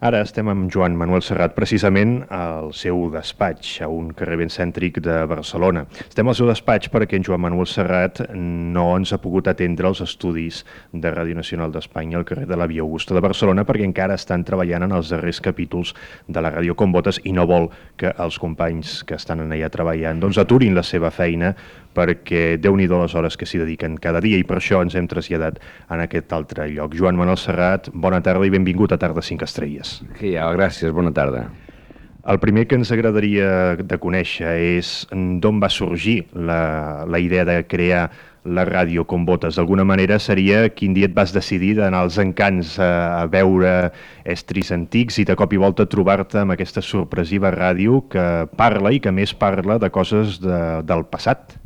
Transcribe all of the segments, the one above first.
Ara estem amb Joan Manuel Serrat, precisament al seu despatx, a un carrer ben cèntric de Barcelona. Estem al seu despatx perquè en Joan Manuel Serrat no ens ha pogut atendre els estudis de Ràdio Nacional d'Espanya al carrer de la Via Augusta de Barcelona perquè encara estan treballant en els darrers capítols de la Ràdio Com Botes i no vol que els companys que estan allà treballant doncs aturin la seva feina perquè déu nhi les hores que s'hi dediquen cada dia i per això ens hem traslladat en aquest altre lloc. Joan Manuel Serrat, bona tarda i benvingut a Tarda 5 Estrelles. Que ha, gràcies, bona tarda. El primer que ens agradaria de conèixer és d'on va sorgir la, la idea de crear la ràdio com botes. D'alguna manera seria quin dia et vas decidir d'anar als encants a, a veure estris antics i de cop i volta trobar-te amb aquesta sorpresiva ràdio que parla i que més parla de coses de, del passat.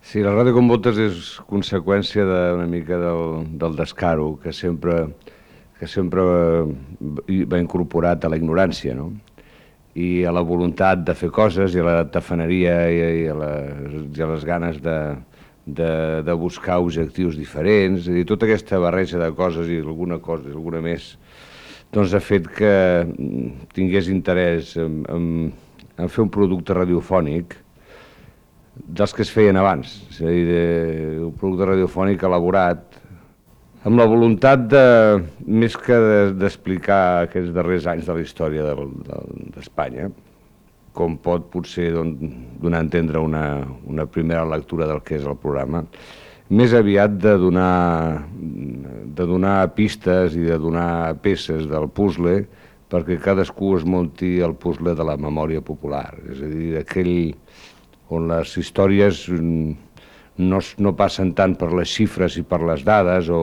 Sí, la ràdio com botes és conseqüència d'una mica del, del descaro que sempre, que sempre va incorporat a la ignorància, no? i a la voluntat de fer coses i a la tafaneria i, i, a, les, i a les ganes de, de, de buscar objectius diferents, és dir, tota aquesta barreja de coses i alguna cosa, alguna més, doncs ha fet que tingués interès en, en, en fer un producte radiofònic dels que es feien abans, és a dir, de, un producte radiofònic elaborat amb la voluntat de, més que d'explicar de, aquests darrers anys de la història d'Espanya, de, com pot potser donar a entendre una, una primera lectura del que és el programa, més aviat de donar, de donar pistes i de donar peces del puzzle perquè cadascú es munti el puzzle de la memòria popular, és a dir, aquell, on les històries no, no passen tant per les xifres i per les dades o,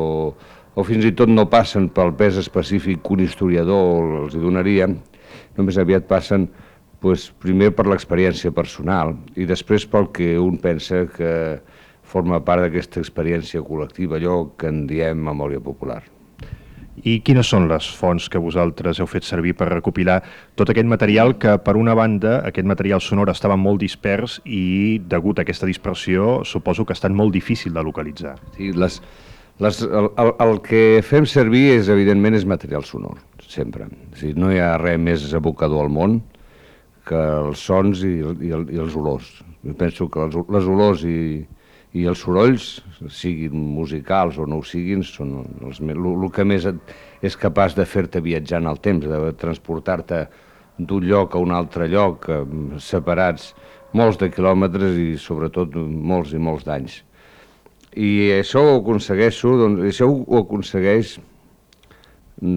o fins i tot no passen pel pes específic que un historiador els donaria, només aviat passen pues, primer per l'experiència personal i després pel que un pensa que forma part d'aquesta experiència col·lectiva, allò que en diem memòria popular. I quines són les fonts que vosaltres heu fet servir per recopilar tot aquest material que, per una banda, aquest material sonor estava molt dispers i, degut a aquesta dispersió, suposo que ha estat molt difícil de localitzar. Sí, les, les, el, el, el que fem servir és, evidentment, és material sonor, sempre. O sigui, no hi ha res més abocador al món que els sons i, i, i els olors. Jo penso que les, les olors i, i els sorolls, siguin musicals o no ho siguin, són els, el, el que més et, és capaç de fer-te viatjar en el temps, de transportar-te d'un lloc a un altre lloc, separats molts de quilòmetres i sobretot molts i molts d'anys. I això ho aconsegueixo, doncs, això ho aconsegueix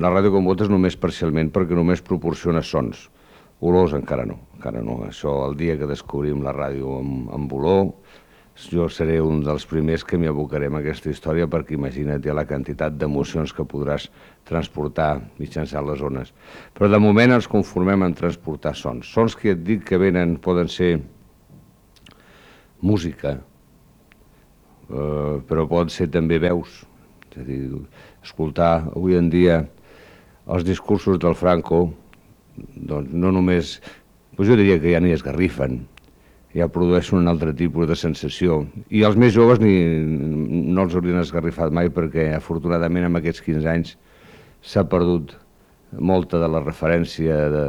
la ràdio com votes només parcialment perquè només proporciona sons. Olors encara no, encara no. Això el dia que descobrim la ràdio amb, amb olor, jo seré un dels primers que m'hi abocaré en aquesta història perquè imagina't ja la quantitat d'emocions que podràs transportar mitjançant les zones. Però de moment ens conformem en transportar sons. Sons que et dic que venen, poden ser música, eh, però poden ser també veus. És a dir, escoltar avui en dia els discursos del Franco, doncs no només, doncs jo diria que ja ni esgarrifen, ja produeixen un altre tipus de sensació. I els més joves ni, no els haurien esgarrifat mai perquè afortunadament en aquests 15 anys s'ha perdut molta de la referència de,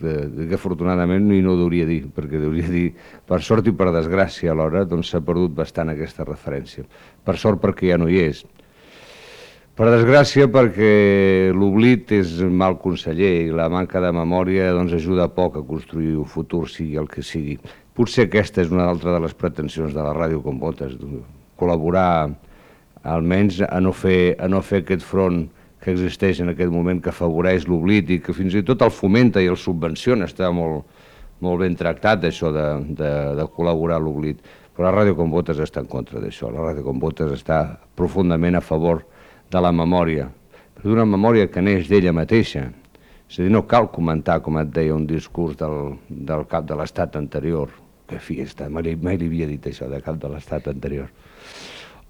de, de que afortunadament ni no hauria dir, perquè hauria dir, per sort i per desgràcia alhora, doncs s'ha perdut bastant aquesta referència. Per sort perquè ja no hi és. Per desgràcia perquè l'oblit és mal conseller i la manca de memòria doncs, ajuda poc a construir un futur, sigui el que sigui. Potser aquesta és una altra de les pretensions de la ràdio com botes, col·laborar almenys a no, fer, a no fer aquest front que existeix en aquest moment que afavoreix l'oblit i que fins i tot el fomenta i el subvenciona, està molt, molt ben tractat això de, de, de col·laborar l'oblit. Però la ràdio com botes està en contra d'això, la ràdio com botes està profundament a favor de la memòria, d'una memòria que neix d'ella mateixa. És a dir, no cal comentar, com et deia, un discurs del, del cap de l'estat anterior, que fiesta, mai, mai li havia dit això de cap de l'estat anterior.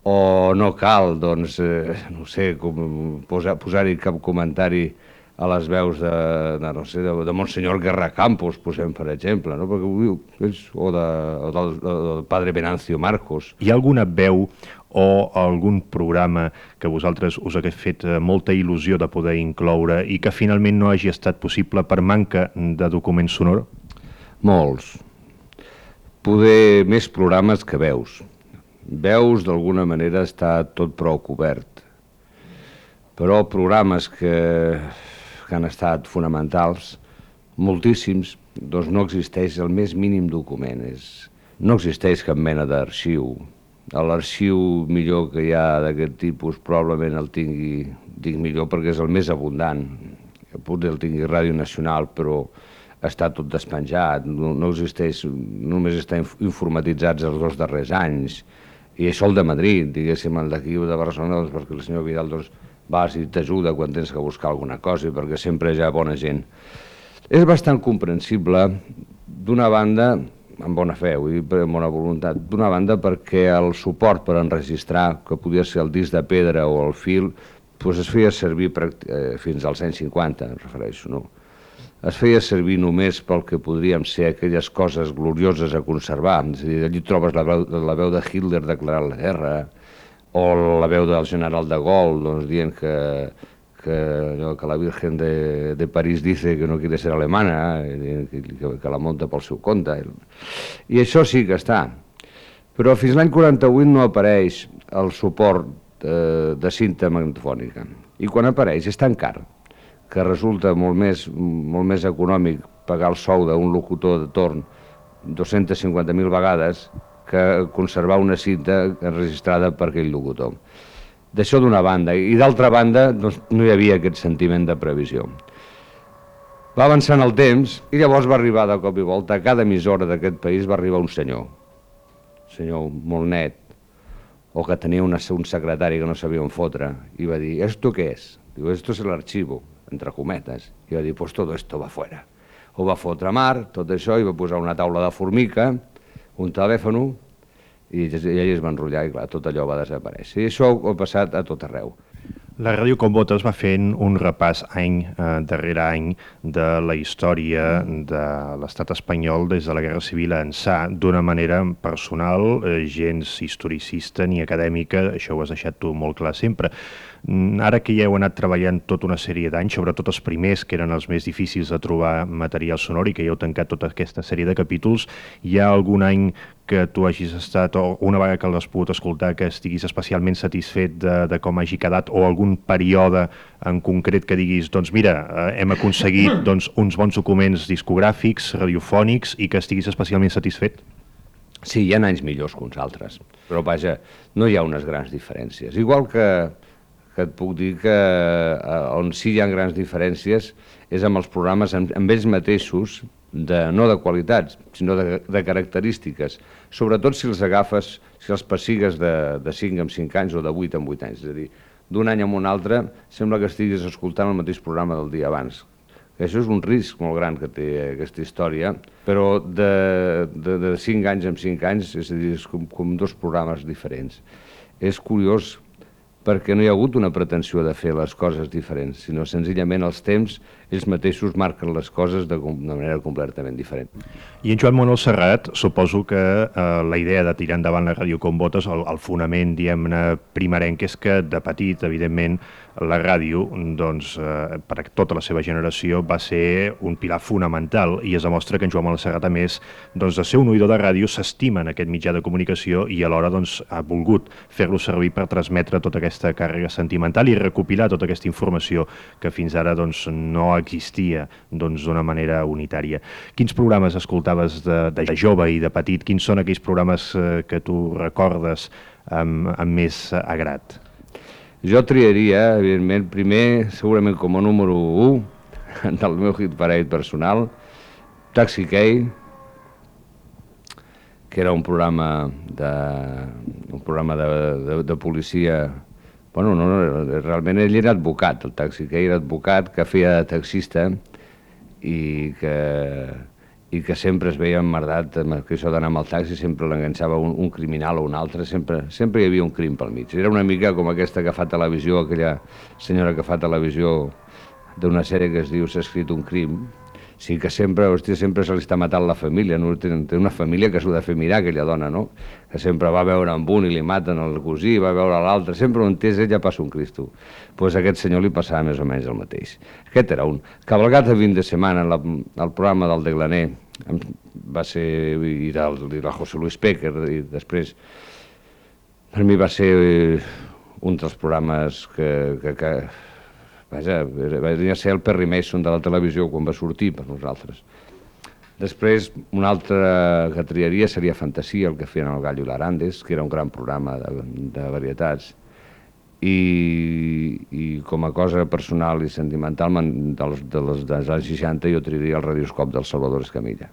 O no cal, doncs, eh, no sé, com, posar-hi posar cap comentari a les veus de, de, no sé, de, de Monsenyor Guerra Campos, posem per exemple, no? Perquè, és, o, de, o del, del padre Venancio Marcos. Hi ha alguna veu o algun programa que vosaltres us hagués fet eh, molta il·lusió de poder incloure i que finalment no hagi estat possible per manca de document sonor? Molts. Poder més programes que veus. Veus, d'alguna manera, està tot prou cobert. Però programes que que han estat fonamentals, moltíssims, doncs no existeix el més mínim document. És, no existeix cap mena d'arxiu. L'arxiu millor que hi ha d'aquest tipus probablement el tingui, dic millor perquè és el més abundant. Potser el tingui Ràdio Nacional, però està tot despenjat, no, no existeix, només està informatitzats els dos darrers anys. I això el de Madrid, diguéssim, el d'aquí de Barcelona, doncs perquè el senyor Vidal doncs, vas i t'ajuda quan tens que buscar alguna cosa, perquè sempre hi ha bona gent. És bastant comprensible, d'una banda, amb bona fe, vull dir, amb bona voluntat, d'una banda perquè el suport per enregistrar, que podia ser el disc de pedra o el fil, doncs es feia servir eh, fins als anys 50, em refereixo, no? Es feia servir només pel que podríem ser aquelles coses glorioses a conservar. És a dir, allí trobes la veu, la veu de Hitler declarant la guerra, o la veu del general de Gaulle doncs, dient que, que, que la Virgen de, de París dice que no quiere ser alemana, eh, que, que la monta pel seu compte. I això sí que està. Però fins l'any 48 no apareix el suport eh, de cinta magnetofònica. I quan apareix és tan car que resulta molt més, molt més econòmic pagar el sou d'un locutor de torn 250.000 vegades que conservar una cinta enregistrada per aquell locutor. D'això d'una banda. I d'altra banda, doncs, no hi havia aquest sentiment de previsió. Va avançant el temps i llavors va arribar de cop i volta a cada emissora d'aquest país va arribar un senyor, un senyor molt net, o que tenia una, un secretari que no sabia on fotre, i va dir, ¿esto què és? Diu, esto es el archivo, entre cometes. I va dir, pues todo esto va fuera. Ho va fotre a mar, tot això, i va posar una taula de formica, un telèfon i, i ell es va enrotllar i clar, tot allò va desaparèixer. I això ha passat a tot arreu. La Ràdio Com Botes va fent un repàs any eh, darrere any de la història de l'estat espanyol des de la Guerra Civil a ençà d'una manera personal, eh, gens historicista ni acadèmica, això ho has deixat tu molt clar sempre. Mm, ara que ja heu anat treballant tota una sèrie d'anys, sobretot els primers, que eren els més difícils de trobar material sonor i que ja heu tancat tota aquesta sèrie de capítols, hi ha algun any que tu hagis estat, o una vegada que l'has pogut escoltar, que estiguis especialment satisfet de, de com hagi quedat, o algun període en concret que diguis, doncs mira, eh, hem aconseguit doncs, uns bons documents discogràfics, radiofònics, i que estiguis especialment satisfet? Sí, hi ha anys millors que uns altres, però vaja, no hi ha unes grans diferències. Igual que que et puc dir que eh, on sí hi ha grans diferències és amb els programes amb, amb ells mateixos, de, no de qualitats, sinó de, de característiques, sobretot si els agafes, si els pessigues de, de 5 en 5 anys o de 8 en 8 anys, és a dir, d'un any a un altre sembla que estiguis escoltant el mateix programa del dia abans. Això és un risc molt gran que té aquesta història, però de, de, de 5 anys en 5 anys, és a dir, és com, com dos programes diferents. És curiós perquè no hi ha hagut una pretensió de fer les coses diferents, sinó senzillament els temps ells mateixos marquen les coses de, de manera completament diferent. I en Joan Manuel Serrat, suposo que eh, la idea de tirar endavant la ràdio com votes, el, el fonament, diguem-ne, primerenc, és que de petit, evidentment, la ràdio, doncs, eh, per a tota la seva generació, va ser un pilar fonamental i es demostra que en Joan Manuel Serrat, a més, doncs, de ser un oïdor de ràdio, s'estima en aquest mitjà de comunicació i alhora doncs, ha volgut fer-lo servir per transmetre tota aquesta càrrega sentimental i recopilar tota aquesta informació que fins ara doncs, no existia doncs, d'una doncs, manera unitària. Quins programes escoltaves de, de jove i de petit? Quins són aquells programes eh, que tu recordes amb, amb més agrat? Jo triaria, evidentment, primer, segurament com a número 1 del meu hit parade personal, Taxi Key, que era un programa de, un programa de, de, de policia Bueno, no, no, realment ell era advocat, el taxi que era advocat, que feia de taxista i que, i que sempre es veia emmerdat que això d'anar amb el taxi, sempre l'enganxava un, un criminal o un altre, sempre, sempre hi havia un crim pel mig. Era una mica com aquesta que fa televisió, aquella senyora que fa televisió d'una sèrie que es diu S'ha escrit un crim, sí que sempre, hòstia, sempre se li està matant la família, no? té, té una família que s'ho de fer mirar, aquella dona, no? Que sempre va veure amb un i li maten el cosí, va veure l'altre, sempre on és ella passa un Cristo. Doncs pues a aquest senyor li passava més o menys el mateix. Aquest era un. Cabalgat a 20 de setmana, la, el programa del Deglaner, va ser, i del, i del José Luis Péquer, i després, per mi va ser un dels programes que, que, que Vaja, va ser el Perry Mason de la televisió quan va sortir per nosaltres. Després, una altra que triaria seria Fantasia, el que feien el Gallo i l'Arandes, que era un gran programa de, de varietats. I, I com a cosa personal i sentimental, dels, de les, dels anys 60 jo triaria el radioscop del Salvador Escamilla.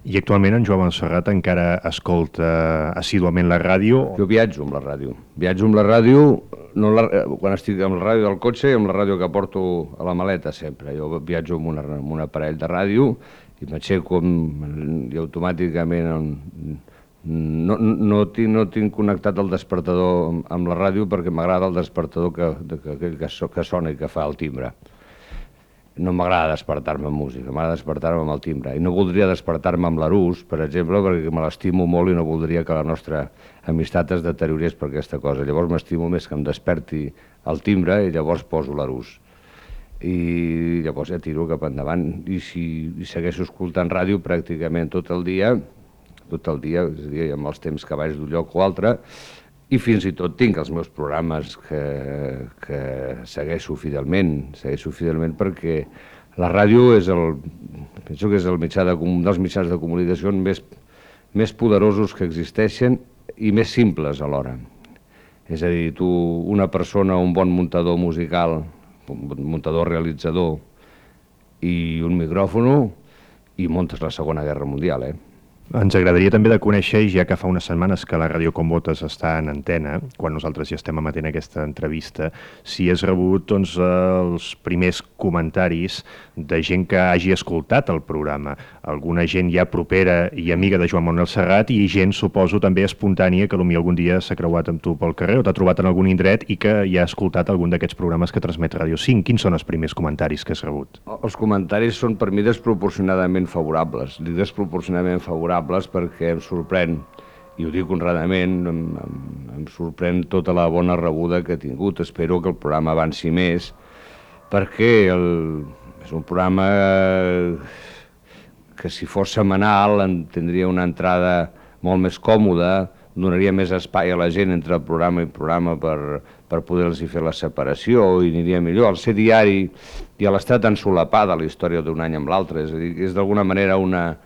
I actualment en Joan Serrat encara escolta assíduament la ràdio? Jo viatjo amb la ràdio. Viatjo amb la ràdio, no la, quan estic amb la ràdio del cotxe i amb la ràdio que porto a la maleta sempre. Jo viatjo amb, una, amb un aparell de ràdio i m'aixeco i automàticament no, no, tinc, no tinc connectat el despertador amb la ràdio perquè m'agrada el despertador que, que, que, que sona i que fa el timbre no m'agrada despertar-me amb música, m'agrada despertar-me amb el timbre. I no voldria despertar-me amb l'Arús, per exemple, perquè me l'estimo molt i no voldria que la nostra amistat es deteriorés per aquesta cosa. Llavors m'estimo més que em desperti el timbre i llavors poso l'Arús. I llavors ja tiro cap endavant. I si i segueixo escoltant ràdio pràcticament tot el dia, tot el dia, és a dir, amb els temps que vaig d'un lloc o altre, i fins i tot tinc els meus programes que, que segueixo fidelment, segueixo fidelment perquè la ràdio és el, penso que és el mitjà de, dels mitjans de comunicació més, més poderosos que existeixen i més simples alhora. És a dir, tu, una persona, un bon muntador musical, un muntador realitzador i un micròfono i muntes la Segona Guerra Mundial, eh? Ens agradaria també de conèixer, ja que fa unes setmanes que la Ràdio Combotes està en antena, quan nosaltres ja estem emetent aquesta entrevista, si has rebut doncs, els primers comentaris de gent que hagi escoltat el programa. Alguna gent ja propera i amiga de Joan Manuel Serrat i gent, suposo, també espontània que potser algun dia s'ha creuat amb tu pel carrer o t'ha trobat en algun indret i que ja ha escoltat algun d'aquests programes que transmet Ràdio 5. Quins són els primers comentaris que has rebut? Els comentaris són per mi desproporcionadament favorables. Dic desproporcionadament favorables favorables perquè em sorprèn, i ho dic honradament, em, em, em sorprèn tota la bona rebuda que he tingut. Espero que el programa avanci més, perquè el, és un programa que si fos setmanal en tindria una entrada molt més còmoda, donaria més espai a la gent entre el programa i programa per, per poder-los fer la separació i aniria millor. El ser diari i l'estar tan solapada la història d'un any amb l'altre, és a dir, és d'alguna manera una,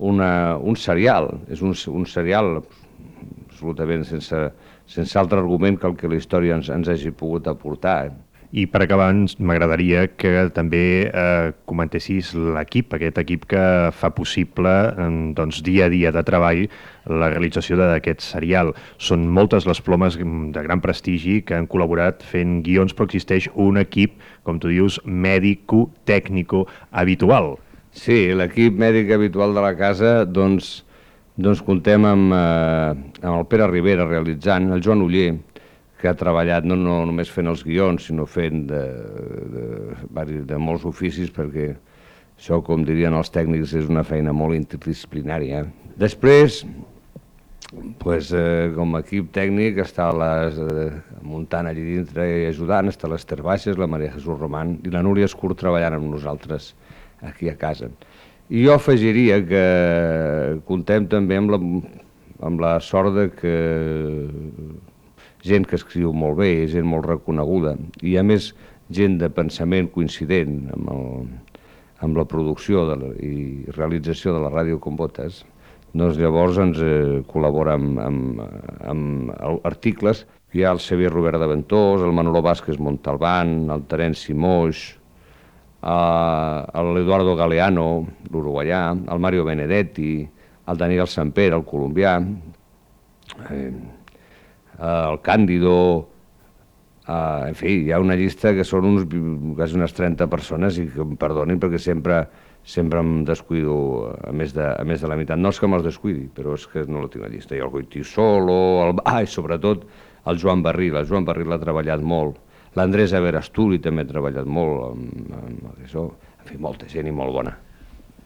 una, un serial, és un, un serial absolutament sense, sense altre argument que el que la història ens, ens hagi pogut aportar. I per acabar, m'agradaria que també eh, comentessis l'equip, aquest equip que fa possible doncs, dia a dia de treball la realització d'aquest serial. Són moltes les plomes de gran prestigi que han col·laborat fent guions, però existeix un equip, com tu dius, mèdico-tècnico habitual. Sí, l'equip mèdic habitual de la casa, doncs, doncs contem amb, eh, amb el Pere Rivera realitzant, el Joan Uller, que ha treballat no, no només fent els guions, sinó fent de, de, de, de molts oficis, perquè això, com dirien els tècnics, és una feina molt interdisciplinària. Després, pues, eh, com a equip tècnic està les, eh, muntant allà dintre i ajudant, està l'Ester Baixes, la Maria Jesús Roman i la Núria Escurt treballant amb nosaltres aquí a casa. I jo afegiria que contem també amb la, amb la sort de que gent que escriu molt bé, gent molt reconeguda, i a més gent de pensament coincident amb, el, amb la producció de la, i realització de la ràdio com botes, doncs llavors ens eh, col·labora amb, amb, amb articles. Hi ha el Xavier Robert de Ventós, el Manolo Vázquez Montalbán, el Terenci Moix, eh, l'Eduardo Galeano, l'uruguaià, el Mario Benedetti, el Daniel Samper, el colombià, eh, el Càndido, eh, en fi, hi ha una llista que són uns, quasi unes 30 persones i que em perdonin perquè sempre sempre em descuido a més, de, a més de la meitat. No és que me'ls descuidi, però és que no la tinc a llista. Hi ha el Goiti Solo, el, ah, i sobretot el Joan Barril. El Joan Barril ha treballat molt l'Andrés Averasturi també ha treballat molt amb, amb això, en fi, molta gent i molt bona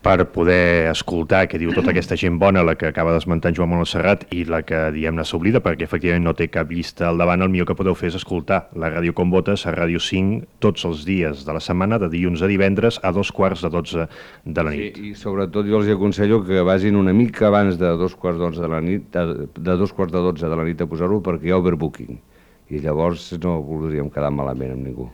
per poder escoltar què diu tota aquesta gent bona, la que acaba d'esmentar en Joan Manuel Serrat i la que, diem-ne, s'oblida perquè efectivament no té cap llista al davant, el millor que podeu fer és escoltar la Ràdio Com Votes a Ràdio 5 tots els dies de la setmana, de dilluns a divendres a dos quarts de 12 de la nit. Sí, I sobretot jo els aconsello que vagin una mica abans de dos quarts d'onze de la nit, de, de dos quarts de dotze de la nit a posar-ho perquè hi ha overbooking i llavors no voldríem quedar malament amb ningú.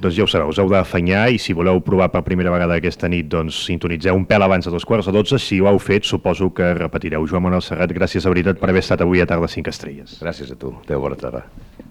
Doncs ja ho sabeu, us heu d'afanyar i si voleu provar per primera vegada aquesta nit, doncs sintonitzeu un pèl abans de dos quarts de dotze. Si ho heu fet, suposo que repetireu. Joan Manuel Serrat, gràcies a veritat per haver estat avui a Tarda 5 Estrelles. Gràcies a tu. Adéu, bona tarda.